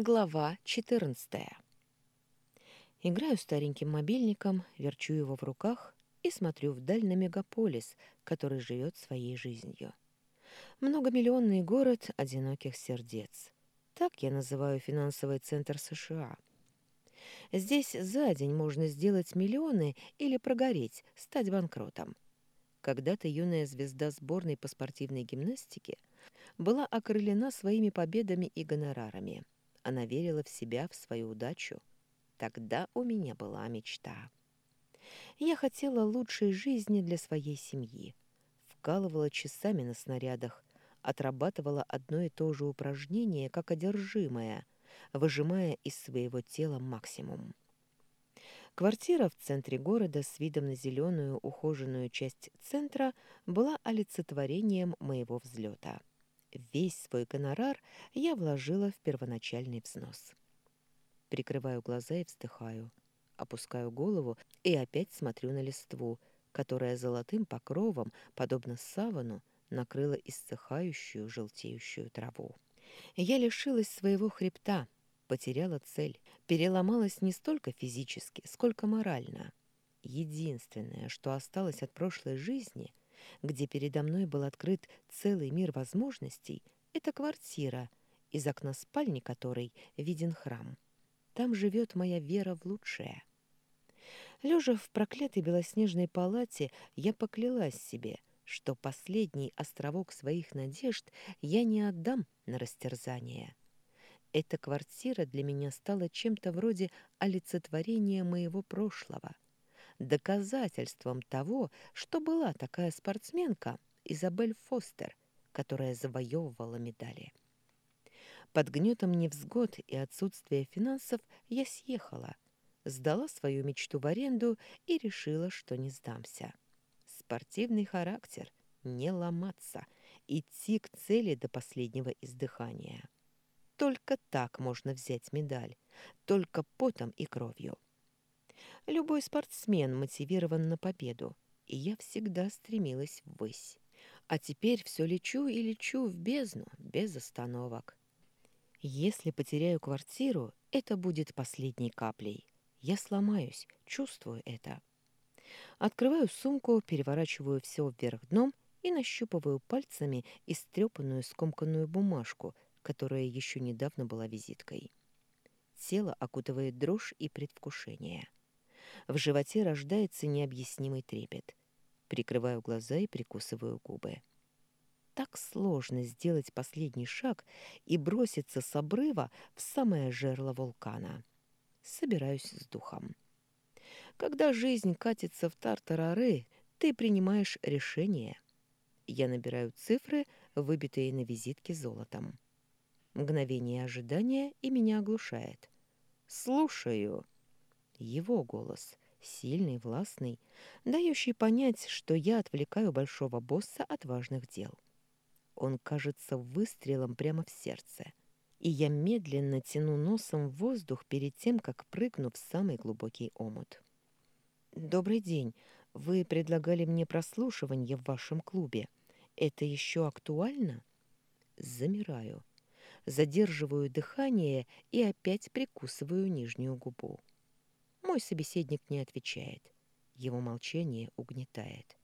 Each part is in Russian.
Глава 14. Играю стареньким мобильником, верчу его в руках и смотрю вдаль на мегаполис, который живет своей жизнью. Многомиллионный город одиноких сердец. Так я называю финансовый центр США. Здесь за день можно сделать миллионы или прогореть, стать банкротом. Когда-то юная звезда сборной по спортивной гимнастике была окрылена своими победами и гонорарами – она верила в себя, в свою удачу. Тогда у меня была мечта. Я хотела лучшей жизни для своей семьи. Вкалывала часами на снарядах, отрабатывала одно и то же упражнение, как одержимое, выжимая из своего тела максимум. Квартира в центре города с видом на зеленую ухоженную часть центра была олицетворением моего взлета. Весь свой гонорар я вложила в первоначальный взнос. Прикрываю глаза и вздыхаю. Опускаю голову и опять смотрю на листву, которая золотым покровом, подобно савану, накрыла иссыхающую желтеющую траву. Я лишилась своего хребта, потеряла цель, переломалась не столько физически, сколько морально. Единственное, что осталось от прошлой жизни — где передо мной был открыт целый мир возможностей, это квартира, из окна спальни которой виден храм. Там живет моя вера в лучшее. Лежа в проклятой белоснежной палате, я поклялась себе, что последний островок своих надежд я не отдам на растерзание. Эта квартира для меня стала чем-то вроде олицетворения моего прошлого — доказательством того, что была такая спортсменка Изабель Фостер, которая завоевывала медали. Под гнетом невзгод и отсутствия финансов я съехала, сдала свою мечту в аренду и решила, что не сдамся. Спортивный характер, не ломаться, идти к цели до последнего издыхания. Только так можно взять медаль, только потом и кровью. Любой спортсмен мотивирован на победу, и я всегда стремилась ввысь. А теперь все лечу и лечу в бездну, без остановок. Если потеряю квартиру, это будет последней каплей. Я сломаюсь, чувствую это. Открываю сумку, переворачиваю все вверх дном и нащупываю пальцами истрепанную скомканную бумажку, которая еще недавно была визиткой. Тело окутывает дрожь и предвкушение. В животе рождается необъяснимый трепет. Прикрываю глаза и прикусываю губы. Так сложно сделать последний шаг и броситься с обрыва в самое жерло вулкана. Собираюсь с духом. Когда жизнь катится в тартарары, ты принимаешь решение. Я набираю цифры, выбитые на визитке золотом. Мгновение ожидания и меня оглушает. «Слушаю!» Его голос, сильный, властный, дающий понять, что я отвлекаю большого босса от важных дел. Он кажется выстрелом прямо в сердце, и я медленно тяну носом в воздух перед тем, как прыгну в самый глубокий омут. «Добрый день. Вы предлагали мне прослушивание в вашем клубе. Это еще актуально?» Замираю, задерживаю дыхание и опять прикусываю нижнюю губу. Мой собеседник не отвечает. Его молчание угнетает.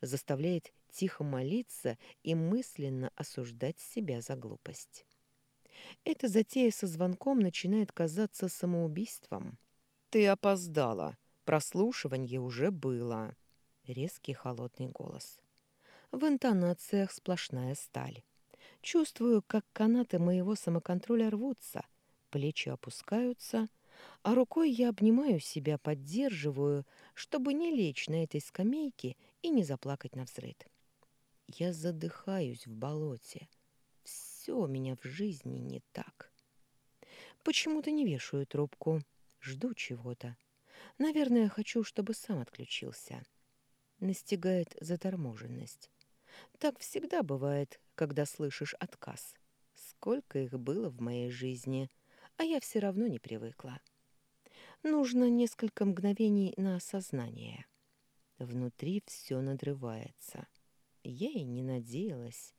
Заставляет тихо молиться и мысленно осуждать себя за глупость. Эта затея со звонком начинает казаться самоубийством. «Ты опоздала. Прослушивание уже было». Резкий холодный голос. В интонациях сплошная сталь. Чувствую, как канаты моего самоконтроля рвутся, плечи опускаются — а рукой я обнимаю себя, поддерживаю, чтобы не лечь на этой скамейке и не заплакать на взрыд. Я задыхаюсь в болоте. Все у меня в жизни не так. Почему-то не вешаю трубку. Жду чего-то. Наверное, хочу, чтобы сам отключился. Настигает заторможенность. Так всегда бывает, когда слышишь отказ. Сколько их было в моей жизни, а я все равно не привыкла. Нужно несколько мгновений на осознание. Внутри все надрывается. Я и не надеялась.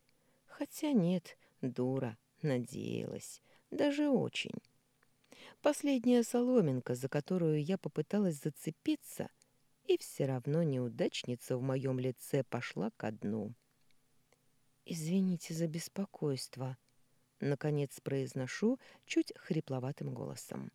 Хотя нет, дура, надеялась. Даже очень. Последняя соломинка, за которую я попыталась зацепиться, и все равно неудачница в моем лице пошла ко дну. «Извините за беспокойство», — наконец произношу чуть хрипловатым голосом.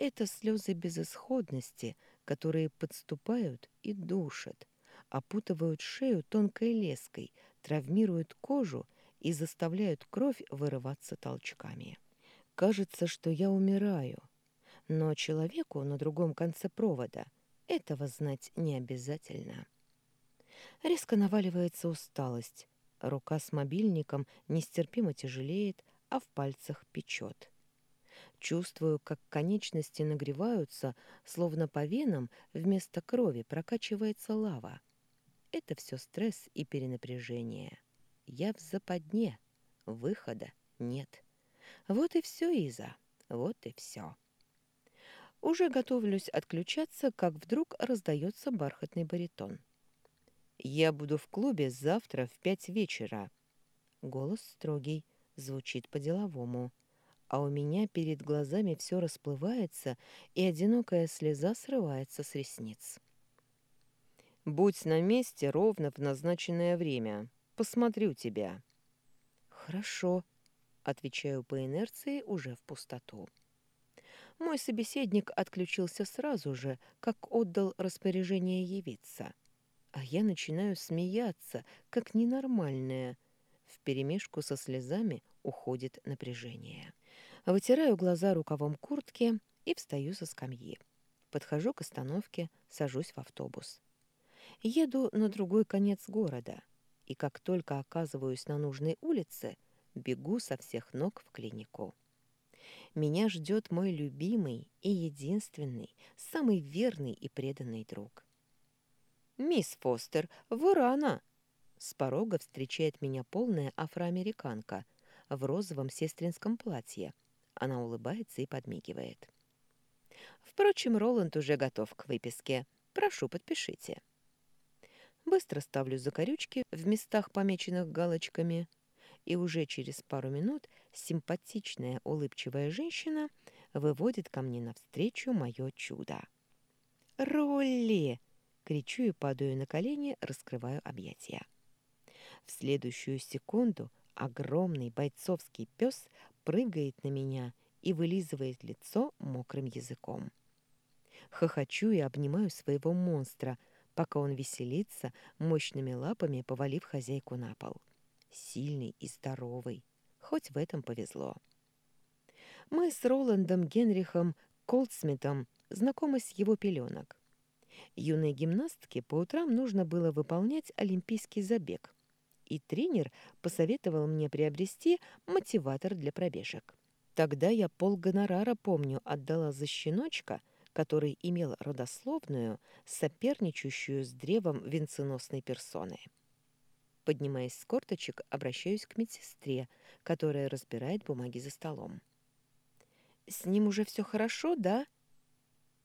«Это слезы безысходности, которые подступают и душат, опутывают шею тонкой леской, травмируют кожу и заставляют кровь вырываться толчками. Кажется, что я умираю, но человеку на другом конце провода этого знать не обязательно. Резко наваливается усталость, рука с мобильником нестерпимо тяжелеет, а в пальцах печет. Чувствую, как конечности нагреваются, словно по венам вместо крови прокачивается лава. Это все стресс и перенапряжение. Я в западне. Выхода нет. Вот и все, Иза. Вот и все. Уже готовлюсь отключаться, как вдруг раздается бархатный баритон. «Я буду в клубе завтра в пять вечера». Голос строгий, звучит по-деловому. А у меня перед глазами все расплывается, и одинокая слеза срывается с ресниц. Будь на месте ровно в назначенное время. Посмотрю тебя. Хорошо, отвечаю по инерции уже в пустоту. Мой собеседник отключился сразу же, как отдал распоряжение явиться. А я начинаю смеяться, как ненормальная. Вперемешку со слезами уходит напряжение. Вытираю глаза рукавом куртки и встаю со скамьи. Подхожу к остановке, сажусь в автобус. Еду на другой конец города, и как только оказываюсь на нужной улице, бегу со всех ног в клинику. Меня ждет мой любимый и единственный, самый верный и преданный друг. «Мисс Фостер, вы рано!» С порога встречает меня полная афроамериканка в розовом сестринском платье. Она улыбается и подмигивает. Впрочем, Роланд уже готов к выписке. Прошу, подпишите. Быстро ставлю закорючки в местах, помеченных галочками, и уже через пару минут симпатичная улыбчивая женщина выводит ко мне навстречу мое чудо. «Ролли!» — кричу и падаю на колени, раскрываю объятия. В следующую секунду огромный бойцовский пес прыгает на меня и вылизывает лицо мокрым языком. Хохочу и обнимаю своего монстра — пока он веселится, мощными лапами повалив хозяйку на пол. Сильный и здоровый. Хоть в этом повезло. Мы с Роландом Генрихом Колдсмитом знакомы с его пеленок. Юной гимнастке по утрам нужно было выполнять олимпийский забег, и тренер посоветовал мне приобрести мотиватор для пробежек. Тогда я полгонорара, помню, отдала за щеночка, который имел родословную, соперничающую с древом венценосной персоны. Поднимаясь с корточек, обращаюсь к медсестре, которая разбирает бумаги за столом. «С ним уже все хорошо, да?»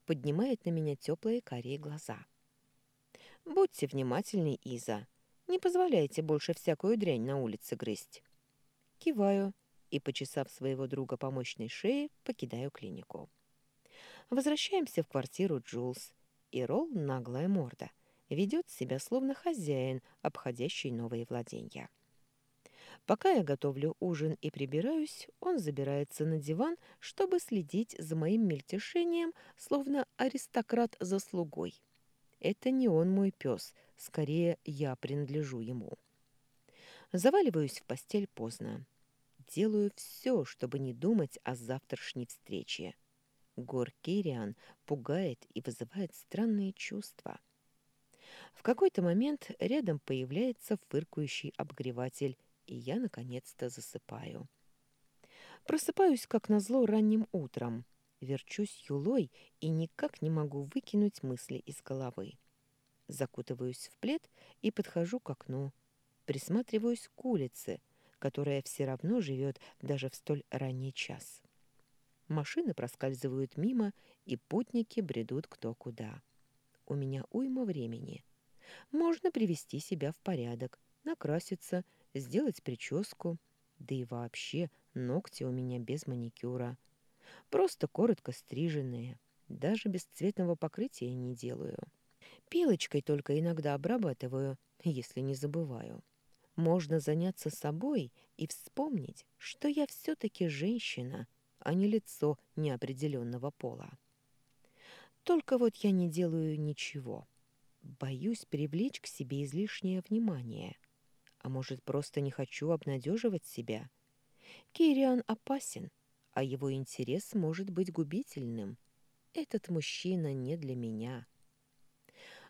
Поднимает на меня теплые карие глаза. «Будьте внимательны, Иза. Не позволяйте больше всякую дрянь на улице грызть». Киваю и, почесав своего друга по мощной шее, покидаю клинику. Возвращаемся в квартиру Джулс, и Ролл, наглая морда, ведет себя словно хозяин, обходящий новые владения. Пока я готовлю ужин и прибираюсь, он забирается на диван, чтобы следить за моим мельтешением, словно аристократ за слугой. Это не он мой пес, скорее я принадлежу ему. Заваливаюсь в постель поздно. Делаю все, чтобы не думать о завтрашней встрече. Гор Кириан пугает и вызывает странные чувства. В какой-то момент рядом появляется фыркающий обогреватель, и я наконец-то засыпаю. Просыпаюсь, как назло, ранним утром. Верчусь юлой и никак не могу выкинуть мысли из головы. Закутываюсь в плед и подхожу к окну. Присматриваюсь к улице, которая все равно живет даже в столь ранний час. Машины проскальзывают мимо, и путники бредут кто куда. У меня уйма времени. Можно привести себя в порядок, накраситься, сделать прическу. Да и вообще ногти у меня без маникюра. Просто коротко стриженные. Даже без цветного покрытия не делаю. Пилочкой только иногда обрабатываю, если не забываю. Можно заняться собой и вспомнить, что я все-таки женщина, а не лицо неопределенного пола. Только вот я не делаю ничего. Боюсь привлечь к себе излишнее внимание. А может, просто не хочу обнадеживать себя? Кириан опасен, а его интерес может быть губительным. Этот мужчина не для меня.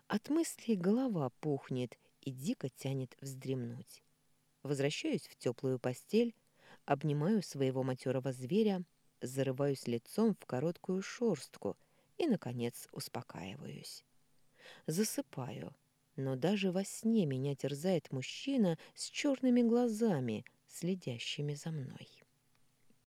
От мыслей голова пухнет и дико тянет вздремнуть. Возвращаюсь в теплую постель, обнимаю своего матерого зверя, зарываюсь лицом в короткую шорстку и, наконец, успокаиваюсь. Засыпаю, но даже во сне меня терзает мужчина с черными глазами, следящими за мной.